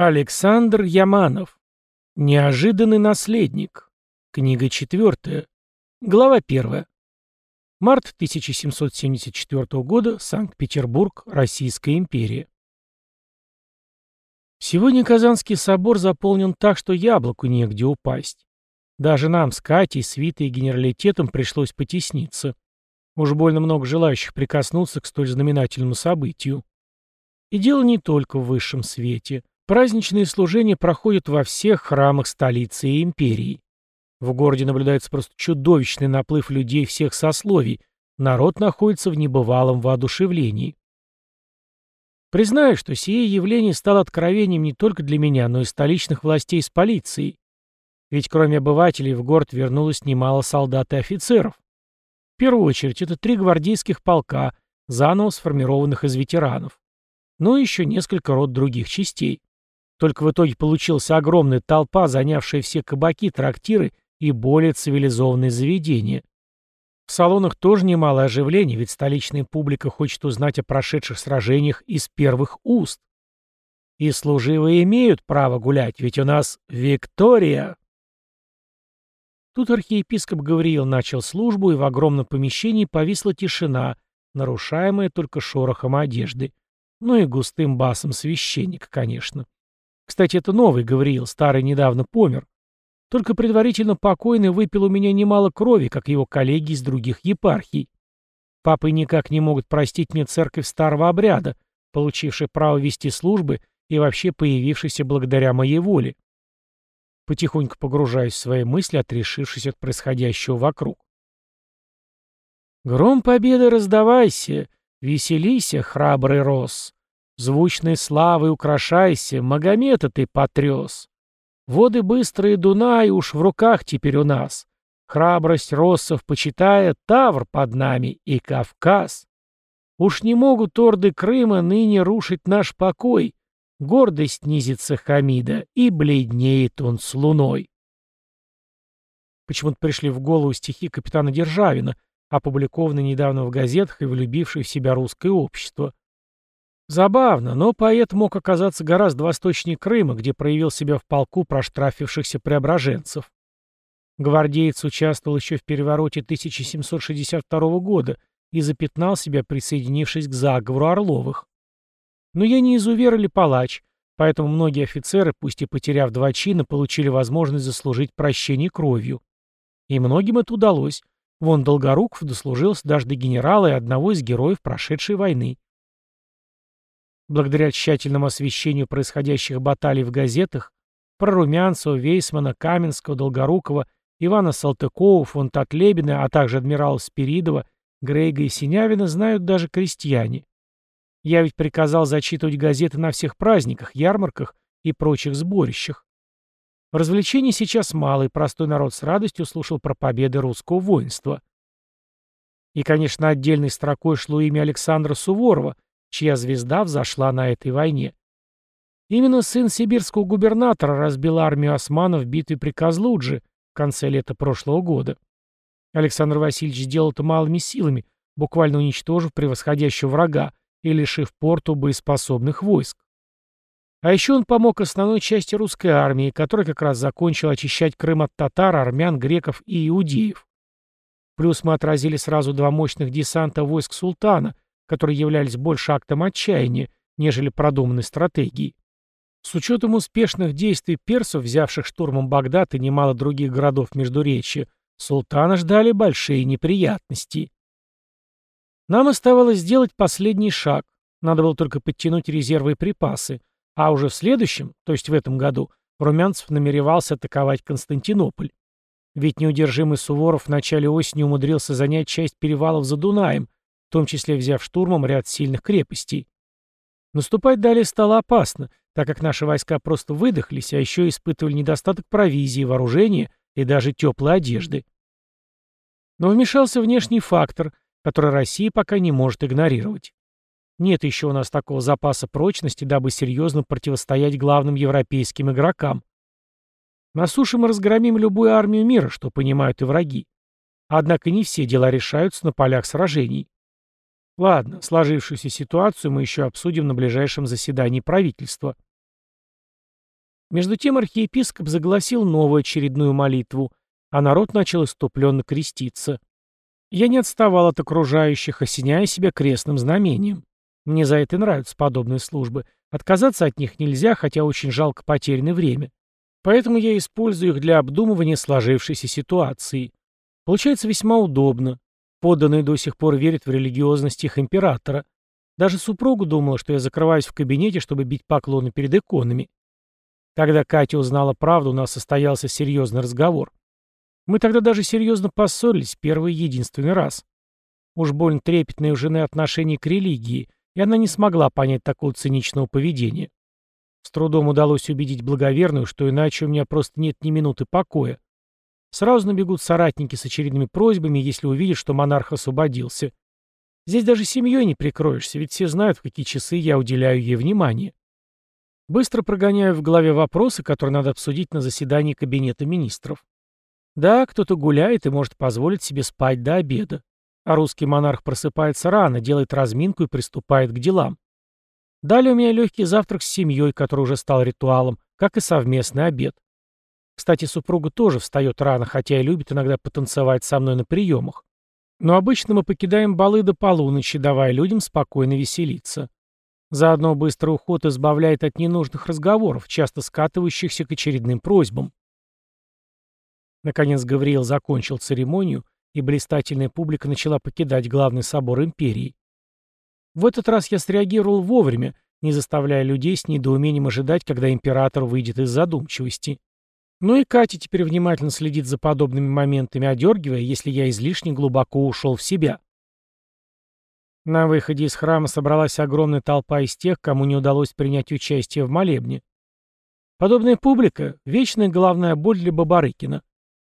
Александр Яманов. Неожиданный наследник. Книга четвертая. Глава первая. Март 1774 года. Санкт-Петербург. Российская империя. Сегодня Казанский собор заполнен так, что яблоку негде упасть. Даже нам с Катей, свитой и генералитетом пришлось потесниться. Уж больно много желающих прикоснуться к столь знаменательному событию. И дело не только в высшем свете. Праздничные служения проходят во всех храмах столицы и империи. В городе наблюдается просто чудовищный наплыв людей всех сословий. Народ находится в небывалом воодушевлении. Признаю, что сие явление стало откровением не только для меня, но и столичных властей с полицией. Ведь кроме обывателей в город вернулось немало солдат и офицеров. В первую очередь это три гвардейских полка, заново сформированных из ветеранов. Ну и еще несколько род других частей. Только в итоге получилась огромная толпа, занявшая все кабаки, трактиры и более цивилизованные заведения. В салонах тоже немало оживлений, ведь столичная публика хочет узнать о прошедших сражениях из первых уст. И служивые имеют право гулять, ведь у нас Виктория. Тут архиепископ Гавриил начал службу, и в огромном помещении повисла тишина, нарушаемая только шорохом одежды. Ну и густым басом священника, конечно. Кстати, это новый Гавриил, старый недавно помер. Только предварительно покойный выпил у меня немало крови, как его коллеги из других епархий. Папы никак не могут простить мне церковь старого обряда, получившая право вести службы и вообще появившейся благодаря моей воле. Потихоньку погружаюсь в свои мысли, отрешившись от происходящего вокруг. Гром победы раздавайся, веселися, храбрый рос. Звучной славой украшайся, Магомета ты потряс. Воды быстрые Дунай уж в руках теперь у нас. Храбрость россов почитая, Тавр под нами и Кавказ. Уж не могут орды Крыма ныне рушить наш покой. Гордость низится Хамида, и бледнеет он с луной. Почему-то пришли в голову стихи капитана Державина, опубликованные недавно в газетах и влюбившие в себя русское общество. Забавно, но поэт мог оказаться гораздо восточнее Крыма, где проявил себя в полку проштрафившихся преображенцев. Гвардеец участвовал еще в перевороте 1762 года и запятнал себя, присоединившись к заговору Орловых. Но я не изувер или палач, поэтому многие офицеры, пусть и потеряв два чина, получили возможность заслужить прощение кровью. И многим это удалось. Вон Долгоруков дослужился даже до генерала и одного из героев прошедшей войны. Благодаря тщательному освещению происходящих баталий в газетах, про Румянцева, Вейсмана, Каменского, Долгорукова, Ивана Салтыкова, фон Татлебина, а также адмирала Спиридова, Грейга и Синявина знают даже крестьяне. Я ведь приказал зачитывать газеты на всех праздниках, ярмарках и прочих сборищах. Развлечений сейчас мало, и простой народ с радостью слушал про победы русского воинства. И, конечно, отдельной строкой шло имя Александра Суворова – чья звезда взошла на этой войне. Именно сын сибирского губернатора разбил армию османов в битве при Козлудже в конце лета прошлого года. Александр Васильевич сделал это малыми силами, буквально уничтожив превосходящего врага и лишив порту боеспособных войск. А еще он помог основной части русской армии, которая как раз закончила очищать Крым от татар, армян, греков и иудеев. Плюс мы отразили сразу два мощных десанта войск султана – которые являлись больше актом отчаяния, нежели продуманной стратегией. С учетом успешных действий персов, взявших штурмом Багдад и немало других городов Междуречья, султана ждали большие неприятности. Нам оставалось сделать последний шаг. Надо было только подтянуть резервы и припасы. А уже в следующем, то есть в этом году, Румянцев намеревался атаковать Константинополь. Ведь неудержимый Суворов в начале осени умудрился занять часть перевалов за Дунаем, в том числе взяв штурмом ряд сильных крепостей. Наступать далее стало опасно, так как наши войска просто выдохлись, а еще испытывали недостаток провизии, вооружения и даже теплой одежды. Но вмешался внешний фактор, который Россия пока не может игнорировать. Нет еще у нас такого запаса прочности, дабы серьезно противостоять главным европейским игрокам. На суше мы разгромим любую армию мира, что понимают и враги. Однако не все дела решаются на полях сражений. Ладно, сложившуюся ситуацию мы еще обсудим на ближайшем заседании правительства. Между тем архиепископ загласил новую очередную молитву, а народ начал иступленно креститься. Я не отставал от окружающих, осеняя себя крестным знамением. Мне за это нравятся подобные службы. Отказаться от них нельзя, хотя очень жалко потерянное время. Поэтому я использую их для обдумывания сложившейся ситуации. Получается весьма удобно. Подданные до сих пор верят в религиозность их императора. Даже супруга думала, что я закрываюсь в кабинете, чтобы бить поклоны перед иконами. Когда Катя узнала правду, у нас состоялся серьезный разговор. Мы тогда даже серьезно поссорились первый и единственный раз. Уж больно трепетное у жены отношение к религии, и она не смогла понять такого циничного поведения. С трудом удалось убедить благоверную, что иначе у меня просто нет ни минуты покоя. Сразу набегут соратники с очередными просьбами, если увидят, что монарх освободился. Здесь даже семьей не прикроешься, ведь все знают, в какие часы я уделяю ей внимание. Быстро прогоняю в голове вопросы, которые надо обсудить на заседании Кабинета министров. Да, кто-то гуляет и может позволить себе спать до обеда. А русский монарх просыпается рано, делает разминку и приступает к делам. Далее у меня легкий завтрак с семьей, который уже стал ритуалом, как и совместный обед. Кстати, супруга тоже встает рано, хотя и любит иногда потанцевать со мной на приемах. Но обычно мы покидаем балы до полуночи, давая людям спокойно веселиться. Заодно быстрый уход избавляет от ненужных разговоров, часто скатывающихся к очередным просьбам. Наконец Гавриил закончил церемонию, и блистательная публика начала покидать главный собор империи. В этот раз я среагировал вовремя, не заставляя людей с недоумением ожидать, когда император выйдет из задумчивости. Ну и Катя теперь внимательно следит за подобными моментами, одергивая, если я излишне глубоко ушел в себя. На выходе из храма собралась огромная толпа из тех, кому не удалось принять участие в молебне. Подобная публика — вечная головная боль для Бабарыкина.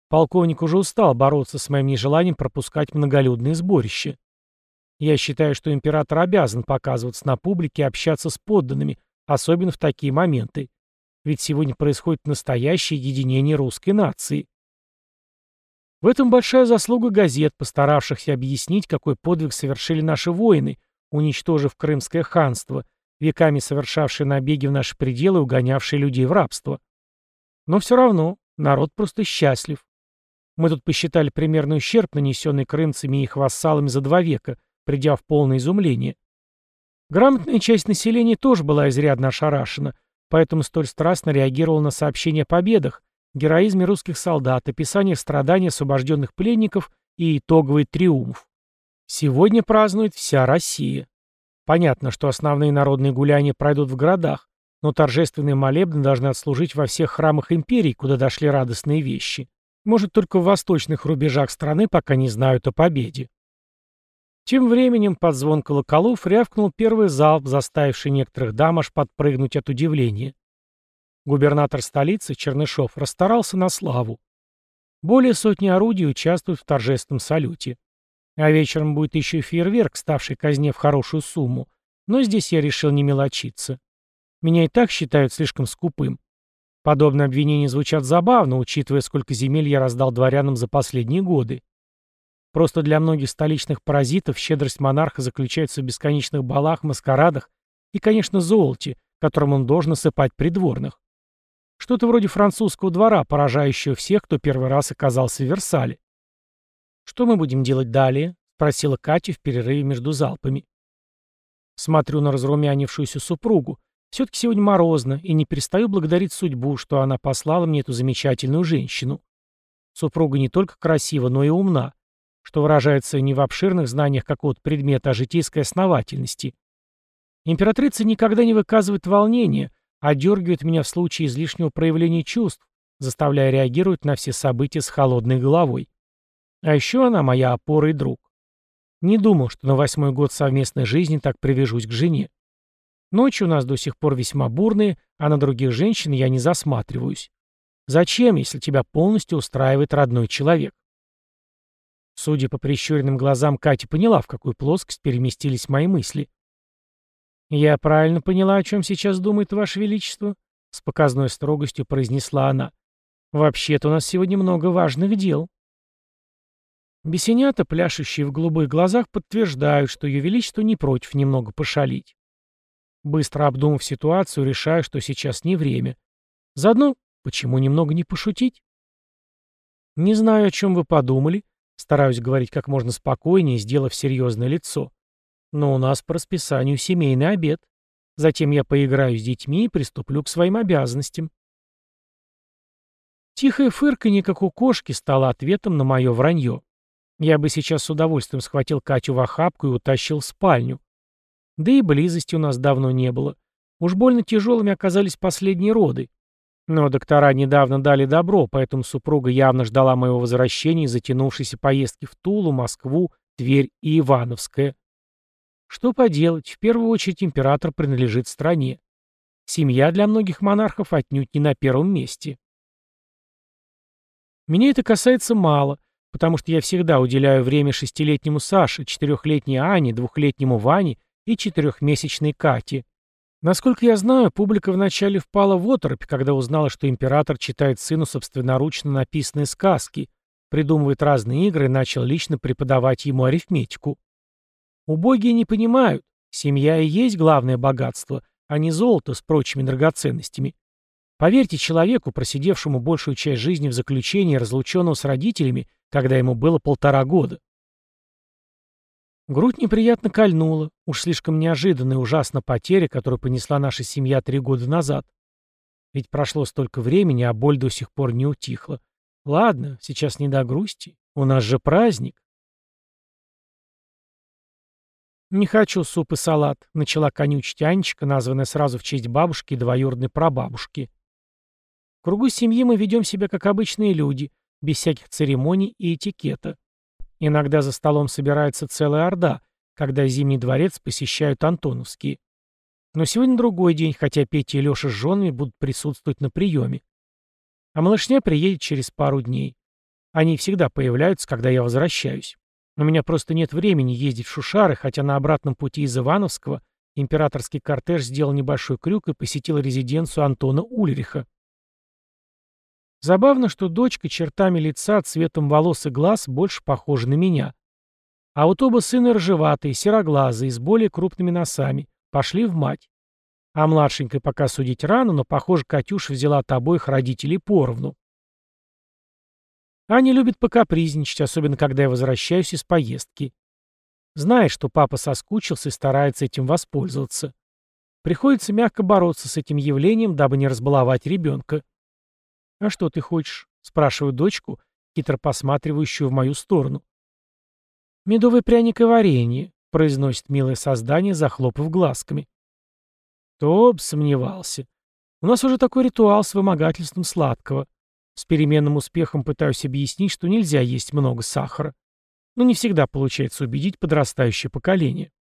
Полковник уже устал бороться с моим нежеланием пропускать многолюдные сборища. Я считаю, что император обязан показываться на публике и общаться с подданными, особенно в такие моменты. Ведь сегодня происходит настоящее единение русской нации. В этом большая заслуга газет, постаравшихся объяснить, какой подвиг совершили наши воины, уничтожив Крымское ханство, веками совершавшие набеги в наши пределы и угонявшие людей в рабство. Но все равно народ просто счастлив. Мы тут посчитали примерный ущерб, нанесенный крымцами и их вассалами за два века, придя в полное изумление. Грамотная часть населения тоже была изрядно ошарашена, поэтому столь страстно реагировала на сообщения о победах, героизме русских солдат, описаниях страданий освобожденных пленников и итоговый триумф. Сегодня празднует вся Россия. Понятно, что основные народные гуляния пройдут в городах, но торжественные молебны должны отслужить во всех храмах империи, куда дошли радостные вещи. Может, только в восточных рубежах страны пока не знают о победе. Тем временем под звон колоколов рявкнул первый залп, заставивший некоторых дам аж подпрыгнуть от удивления. Губернатор столицы, Чернышов, расстарался на славу. Более сотни орудий участвуют в торжественном салюте. А вечером будет еще фейерверк, ставший казне в хорошую сумму. Но здесь я решил не мелочиться. Меня и так считают слишком скупым. Подобные обвинения звучат забавно, учитывая, сколько земель я раздал дворянам за последние годы. Просто для многих столичных паразитов щедрость монарха заключается в бесконечных балах, маскарадах и, конечно, золоте, которым он должен осыпать придворных. Что-то вроде французского двора, поражающего всех, кто первый раз оказался в Версале. «Что мы будем делать далее?» — спросила Катя в перерыве между залпами. Смотрю на разрумянившуюся супругу. Все-таки сегодня морозно, и не перестаю благодарить судьбу, что она послала мне эту замечательную женщину. Супруга не только красива, но и умна, что выражается не в обширных знаниях какого-то предмета, а житейской основательности. Императрица никогда не выказывает волнения, а дергивает меня в случае излишнего проявления чувств, заставляя реагировать на все события с холодной головой. А еще она моя опора и друг. Не думал, что на восьмой год совместной жизни так привяжусь к жене. Ночи у нас до сих пор весьма бурные, а на других женщин я не засматриваюсь. Зачем, если тебя полностью устраивает родной человек? Судя по прищуренным глазам, Катя поняла, в какую плоскость переместились мои мысли. «Я правильно поняла, о чем сейчас думает Ваше Величество?» С показной строгостью произнесла она. «Вообще-то у нас сегодня много важных дел». Бесенята, пляшущие в голубых глазах, подтверждают, что Ее Величество не против немного пошалить. Быстро обдумав ситуацию, решаю, что сейчас не время. Заодно, почему немного не пошутить? Не знаю, о чем вы подумали, стараюсь говорить как можно спокойнее, сделав серьезное лицо. Но у нас по расписанию семейный обед. Затем я поиграю с детьми и приступлю к своим обязанностям. Тихое фырканье, как у кошки, стало ответом на мое вранье. Я бы сейчас с удовольствием схватил Катю в охапку и утащил в спальню. Да и близости у нас давно не было. Уж больно тяжелыми оказались последние роды. Но доктора недавно дали добро, поэтому супруга явно ждала моего возвращения из затянувшейся поездки в Тулу, Москву, Тверь и Ивановское. Что поделать, в первую очередь император принадлежит стране. Семья для многих монархов отнюдь не на первом месте. Меня это касается мало, потому что я всегда уделяю время шестилетнему Саше, четырехлетней Ане, двухлетнему Ване и четырехмесячной Кате. Насколько я знаю, публика вначале впала в оторопь, когда узнала, что император читает сыну собственноручно написанные сказки, придумывает разные игры и начал лично преподавать ему арифметику. Убогие не понимают, семья и есть главное богатство, а не золото с прочими драгоценностями. Поверьте человеку, просидевшему большую часть жизни в заключении, разлученного с родителями, когда ему было полтора года. Грудь неприятно кольнула, уж слишком неожиданная и ужасна потеря, которую понесла наша семья три года назад. Ведь прошло столько времени, а боль до сих пор не утихла. Ладно, сейчас не до грусти, у нас же праздник. «Не хочу суп и салат», — начала конючить Анечка, названная сразу в честь бабушки и двоюродной прабабушки. В кругу семьи мы ведем себя как обычные люди, без всяких церемоний и этикета. Иногда за столом собирается целая орда, когда Зимний дворец посещают Антоновские. Но сегодня другой день, хотя Петя и Леша с женами будут присутствовать на приеме. А малышня приедет через пару дней. Они всегда появляются, когда я возвращаюсь. У меня просто нет времени ездить в Шушары, хотя на обратном пути из Ивановского императорский кортеж сделал небольшой крюк и посетил резиденцию Антона Ульриха. Забавно, что дочка чертами лица, цветом волос и глаз больше похожа на меня. А вот оба сына ржеватые, сероглазые, с более крупными носами, пошли в мать. А младшенькой пока судить рано, но, похоже, Катюша взяла от обоих родителей поровну. Аня любит покапризничать, особенно когда я возвращаюсь из поездки. Знает, что папа соскучился и старается этим воспользоваться. Приходится мягко бороться с этим явлением, дабы не разбаловать ребенка. «А что ты хочешь?» — спрашиваю дочку, хитро посматривающую в мою сторону. «Медовый пряник и варенье», — произносит милое создание, захлопав глазками. Кто б сомневался. У нас уже такой ритуал с вымогательством сладкого. С переменным успехом пытаюсь объяснить, что нельзя есть много сахара. Но не всегда получается убедить подрастающее поколение.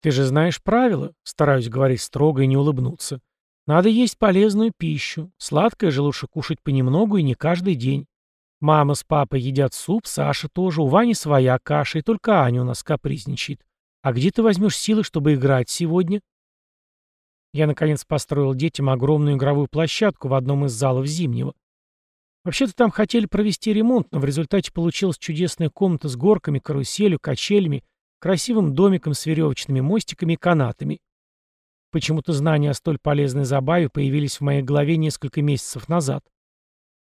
Ты же знаешь правила, стараюсь говорить строго и не улыбнуться. Надо есть полезную пищу. Сладкое же лучше кушать понемногу и не каждый день. Мама с папой едят суп, Саша тоже, у Вани своя каша, и только Аня у нас капризничает. А где ты возьмешь силы, чтобы играть сегодня? Я, наконец, построил детям огромную игровую площадку в одном из залов Зимнего. Вообще-то там хотели провести ремонт, но в результате получилась чудесная комната с горками, каруселью, качелями, красивым домиком с веревочными мостиками и канатами. Почему-то знания о столь полезной забаве появились в моей голове несколько месяцев назад.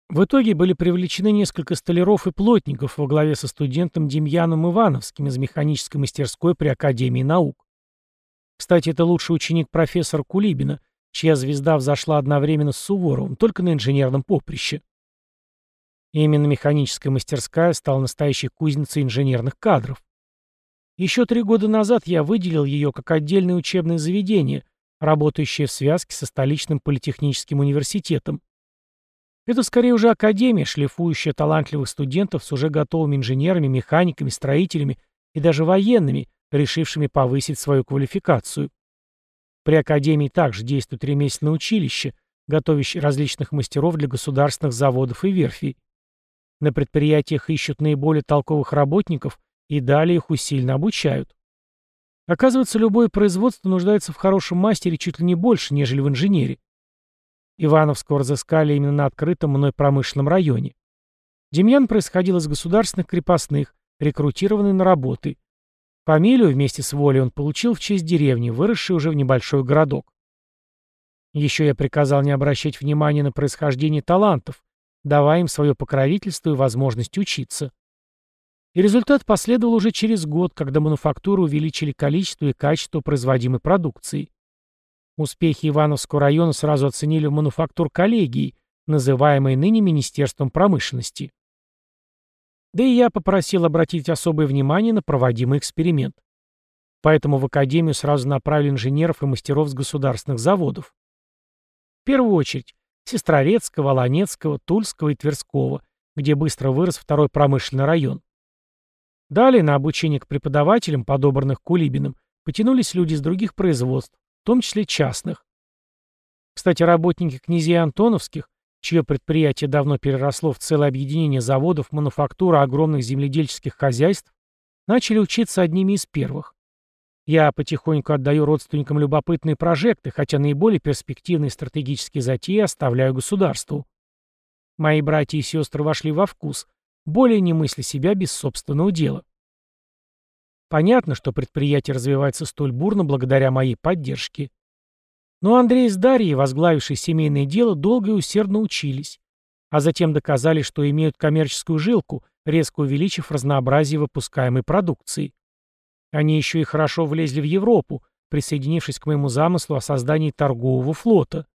В итоге были привлечены несколько столяров и плотников во главе со студентом Демьяном Ивановским из механической мастерской при Академии наук. Кстати, это лучший ученик профессора Кулибина, чья звезда взошла одновременно с Суворовым, только на инженерном поприще. Именно механическая мастерская стала настоящей кузницей инженерных кадров. Еще три года назад я выделил ее как отдельное учебное заведение – работающая в связке со столичным политехническим университетом. Это скорее уже академия, шлифующая талантливых студентов с уже готовыми инженерами, механиками, строителями и даже военными, решившими повысить свою квалификацию. При академии также действует ремесленное училище, готовящее различных мастеров для государственных заводов и верфей. На предприятиях ищут наиболее толковых работников и далее их усиленно обучают. Оказывается, любое производство нуждается в хорошем мастере чуть ли не больше, нежели в инженере. Ивановского разыскали именно на открытом мной промышленном районе. Демьян происходил из государственных крепостных, рекрутированный на работы. Фамилию вместе с волей он получил в честь деревни, выросшей уже в небольшой городок. Еще я приказал не обращать внимания на происхождение талантов, давая им свое покровительство и возможность учиться. И результат последовал уже через год, когда мануфактуры увеличили количество и качество производимой продукции. Успехи Ивановского района сразу оценили в мануфактур коллегии, называемой ныне Министерством промышленности. Да и я попросил обратить особое внимание на проводимый эксперимент. Поэтому в академию сразу направили инженеров и мастеров с государственных заводов. В первую очередь, Сестрорецкого, Ланецкого, Тульского и Тверского, где быстро вырос второй промышленный район. Далее на обучение к преподавателям, подобранных Кулибиным, потянулись люди из других производств, в том числе частных. Кстати, работники князей Антоновских, чье предприятие давно переросло в целое объединение заводов, мануфактура огромных земледельческих хозяйств, начали учиться одними из первых. Я потихоньку отдаю родственникам любопытные прожекты, хотя наиболее перспективные стратегические затеи оставляю государству. Мои братья и сестры вошли во вкус, более не мысли себя без собственного дела. Понятно, что предприятие развивается столь бурно благодаря моей поддержке. Но Андрей с Дарьей, возглавившие семейное дело, долго и усердно учились, а затем доказали, что имеют коммерческую жилку, резко увеличив разнообразие выпускаемой продукции. Они еще и хорошо влезли в Европу, присоединившись к моему замыслу о создании торгового флота.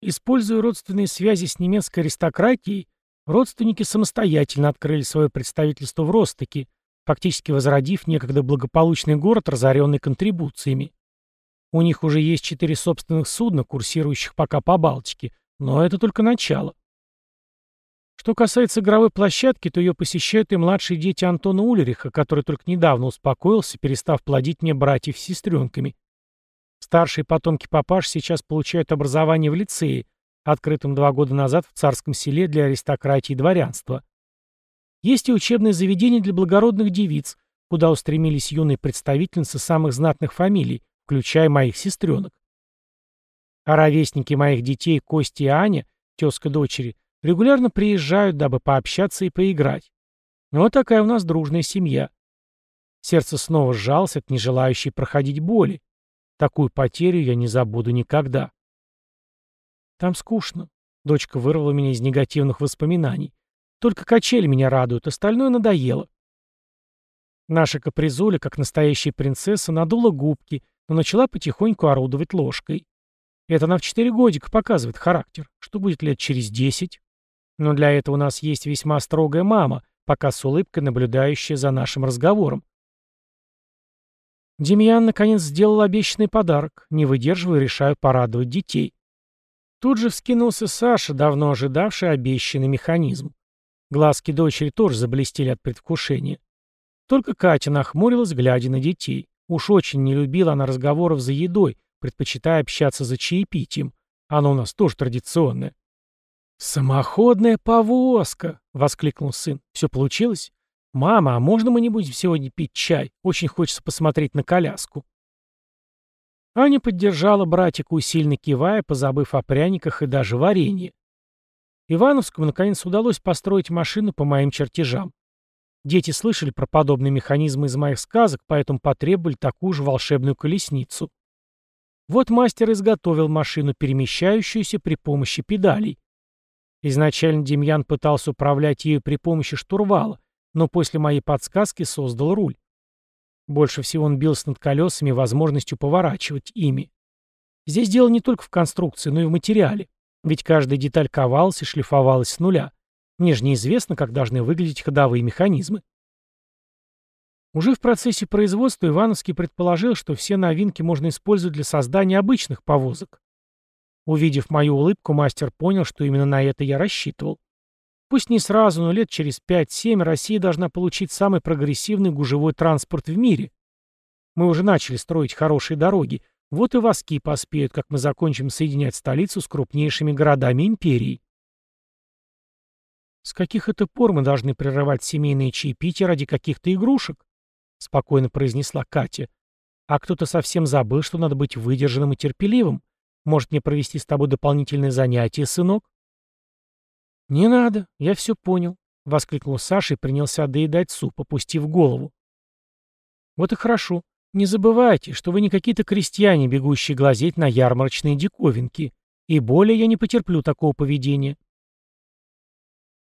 Используя родственные связи с немецкой аристократией, Родственники самостоятельно открыли свое представительство в Ростоке, фактически возродив некогда благополучный город, разоренный контрибуциями. У них уже есть четыре собственных судна, курсирующих пока по Балтике, но это только начало. Что касается игровой площадки, то ее посещают и младшие дети Антона Улериха, который только недавно успокоился, перестав плодить мне братьев с сестренками. Старшие потомки папаш сейчас получают образование в лицее, открытом два года назад в царском селе для аристократии и дворянства. Есть и учебное заведение для благородных девиц, куда устремились юные представительницы самых знатных фамилий, включая моих сестренок. А ровесники моих детей Кости и Аня, тезка дочери, регулярно приезжают, дабы пообщаться и поиграть. Вот такая у нас дружная семья. Сердце снова сжалось от нежелающей проходить боли. Такую потерю я не забуду никогда. Там скучно. Дочка вырвала меня из негативных воспоминаний. Только качели меня радуют, остальное надоело. Наша капризуля, как настоящая принцесса, надула губки, но начала потихоньку орудовать ложкой. Это она в четыре годика показывает характер. Что будет лет через десять? Но для этого у нас есть весьма строгая мама, пока с улыбкой наблюдающая за нашим разговором. Демьян наконец сделал обещанный подарок. Не выдерживаю решаю порадовать детей. Тут же вскинулся Саша, давно ожидавший обещанный механизм. Глазки дочери тоже заблестели от предвкушения. Только Катя нахмурилась, глядя на детей. Уж очень не любила она разговоров за едой, предпочитая общаться за чаепитием. Оно у нас тоже традиционное. «Самоходная повозка!» — воскликнул сын. «Все получилось? Мама, а можно мы не будем сегодня пить чай? Очень хочется посмотреть на коляску». Аня поддержала братика, усильно кивая, позабыв о пряниках и даже варенье. Ивановскому, наконец, удалось построить машину по моим чертежам. Дети слышали про подобные механизмы из моих сказок, поэтому потребовали такую же волшебную колесницу. Вот мастер изготовил машину, перемещающуюся при помощи педалей. Изначально Демьян пытался управлять ею при помощи штурвала, но после моей подсказки создал руль. Больше всего он бился над колесами возможностью поворачивать ими. Здесь дело не только в конструкции, но и в материале. Ведь каждая деталь ковалась и шлифовалась с нуля. Мне же неизвестно, как должны выглядеть ходовые механизмы. Уже в процессе производства Ивановский предположил, что все новинки можно использовать для создания обычных повозок. Увидев мою улыбку, мастер понял, что именно на это я рассчитывал. Пусть не сразу, но лет через 5-7 Россия должна получить самый прогрессивный гужевой транспорт в мире. Мы уже начали строить хорошие дороги. Вот и воски поспеют, как мы закончим соединять столицу с крупнейшими городами империи. С каких это пор мы должны прерывать семейные чаепития ради каких-то игрушек? Спокойно произнесла Катя. А кто-то совсем забыл, что надо быть выдержанным и терпеливым. Может мне провести с тобой дополнительные занятия, сынок? «Не надо, я все понял», — воскликнул Саша и принялся доедать суп, опустив голову. «Вот и хорошо. Не забывайте, что вы не какие-то крестьяне, бегущие глазеть на ярмарочные диковинки. И более я не потерплю такого поведения.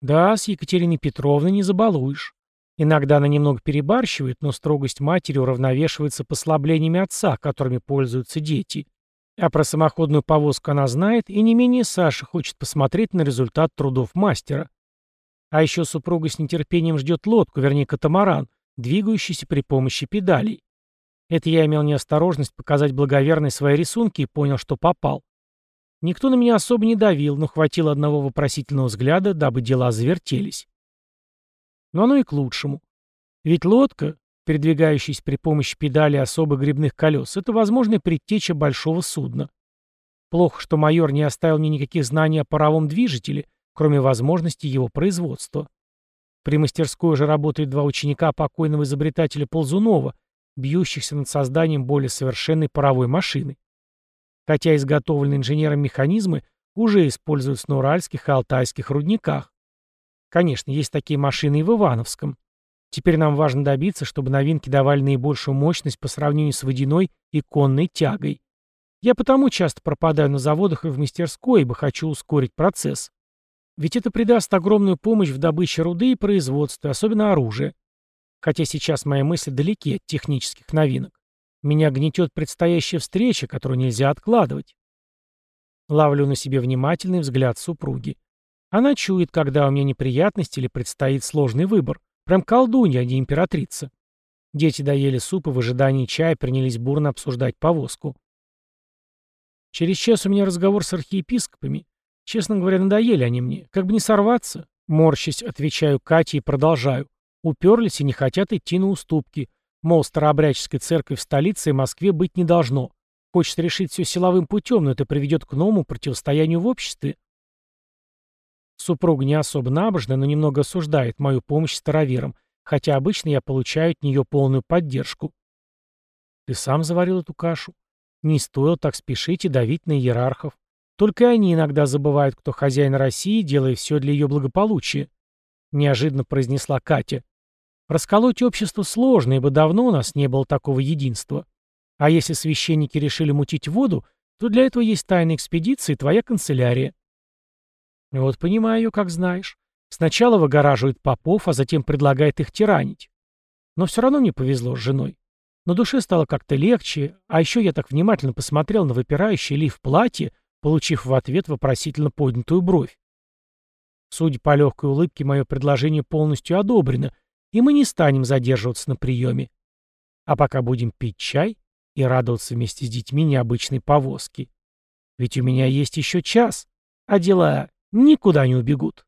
Да, с Екатериной Петровной не забалуешь. Иногда она немного перебарщивает, но строгость матери уравновешивается послаблениями отца, которыми пользуются дети. А про самоходную повозку она знает, и не менее Саша хочет посмотреть на результат трудов мастера. А еще супруга с нетерпением ждет лодку, вернее катамаран, двигающийся при помощи педалей. Это я имел неосторожность показать благоверной свои рисунки и понял, что попал. Никто на меня особо не давил, но хватило одного вопросительного взгляда, дабы дела завертелись. Но оно и к лучшему. Ведь лодка, передвигающаяся при помощи педали особых грибных колес, это возможная предтеча большого судна. Плохо, что майор не оставил мне никаких знаний о паровом движителе, кроме возможности его производства. При мастерской уже работают два ученика покойного изобретателя Ползунова, бьющихся над созданием более совершенной паровой машины. Хотя изготовленные инженером механизмы уже используются на уральских и алтайских рудниках. Конечно, есть такие машины и в Ивановском. Теперь нам важно добиться, чтобы новинки давали наибольшую мощность по сравнению с водяной и конной тягой. Я потому часто пропадаю на заводах и в мастерской, ибо хочу ускорить процесс. Ведь это придаст огромную помощь в добыче руды и производстве, особенно оружия. Хотя сейчас мои мысли далеки от технических новинок. Меня гнетет предстоящая встреча, которую нельзя откладывать. Ловлю на себе внимательный взгляд супруги. Она чует, когда у меня неприятности или предстоит сложный выбор. Прям колдунья, а не императрица. Дети доели суп и в ожидании чая принялись бурно обсуждать повозку. Через час у меня разговор с архиепископами. Честно говоря, надоели они мне. Как бы не сорваться. Морщись, отвечаю Кате и продолжаю. Уперлись и не хотят идти на уступки. Мол, старообрядческой церкви в столице и Москве быть не должно. Хочет решить все силовым путем, но это приведет к новому противостоянию в обществе. Супруга не особо набожная, но немного осуждает мою помощь староверам, хотя обычно я получаю от нее полную поддержку. Ты сам заварил эту кашу. Не стоило так спешить и давить на иерархов. Только они иногда забывают, кто хозяин России, делая все для ее благополучия. Неожиданно произнесла Катя. Расколоть общество сложно, ибо давно у нас не было такого единства. А если священники решили мутить воду, то для этого есть тайная экспедиция и твоя канцелярия. Вот понимаю ее, как знаешь. Сначала выгораживает попов, а затем предлагает их тиранить. Но все равно мне повезло с женой. На душе стало как-то легче, а еще я так внимательно посмотрел на выпирающий лиф платье, получив в ответ вопросительно поднятую бровь. Судя по легкой улыбке, мое предложение полностью одобрено, и мы не станем задерживаться на приеме. А пока будем пить чай и радоваться вместе с детьми необычной повозки. Ведь у меня есть еще час, а дела никуда не убегут.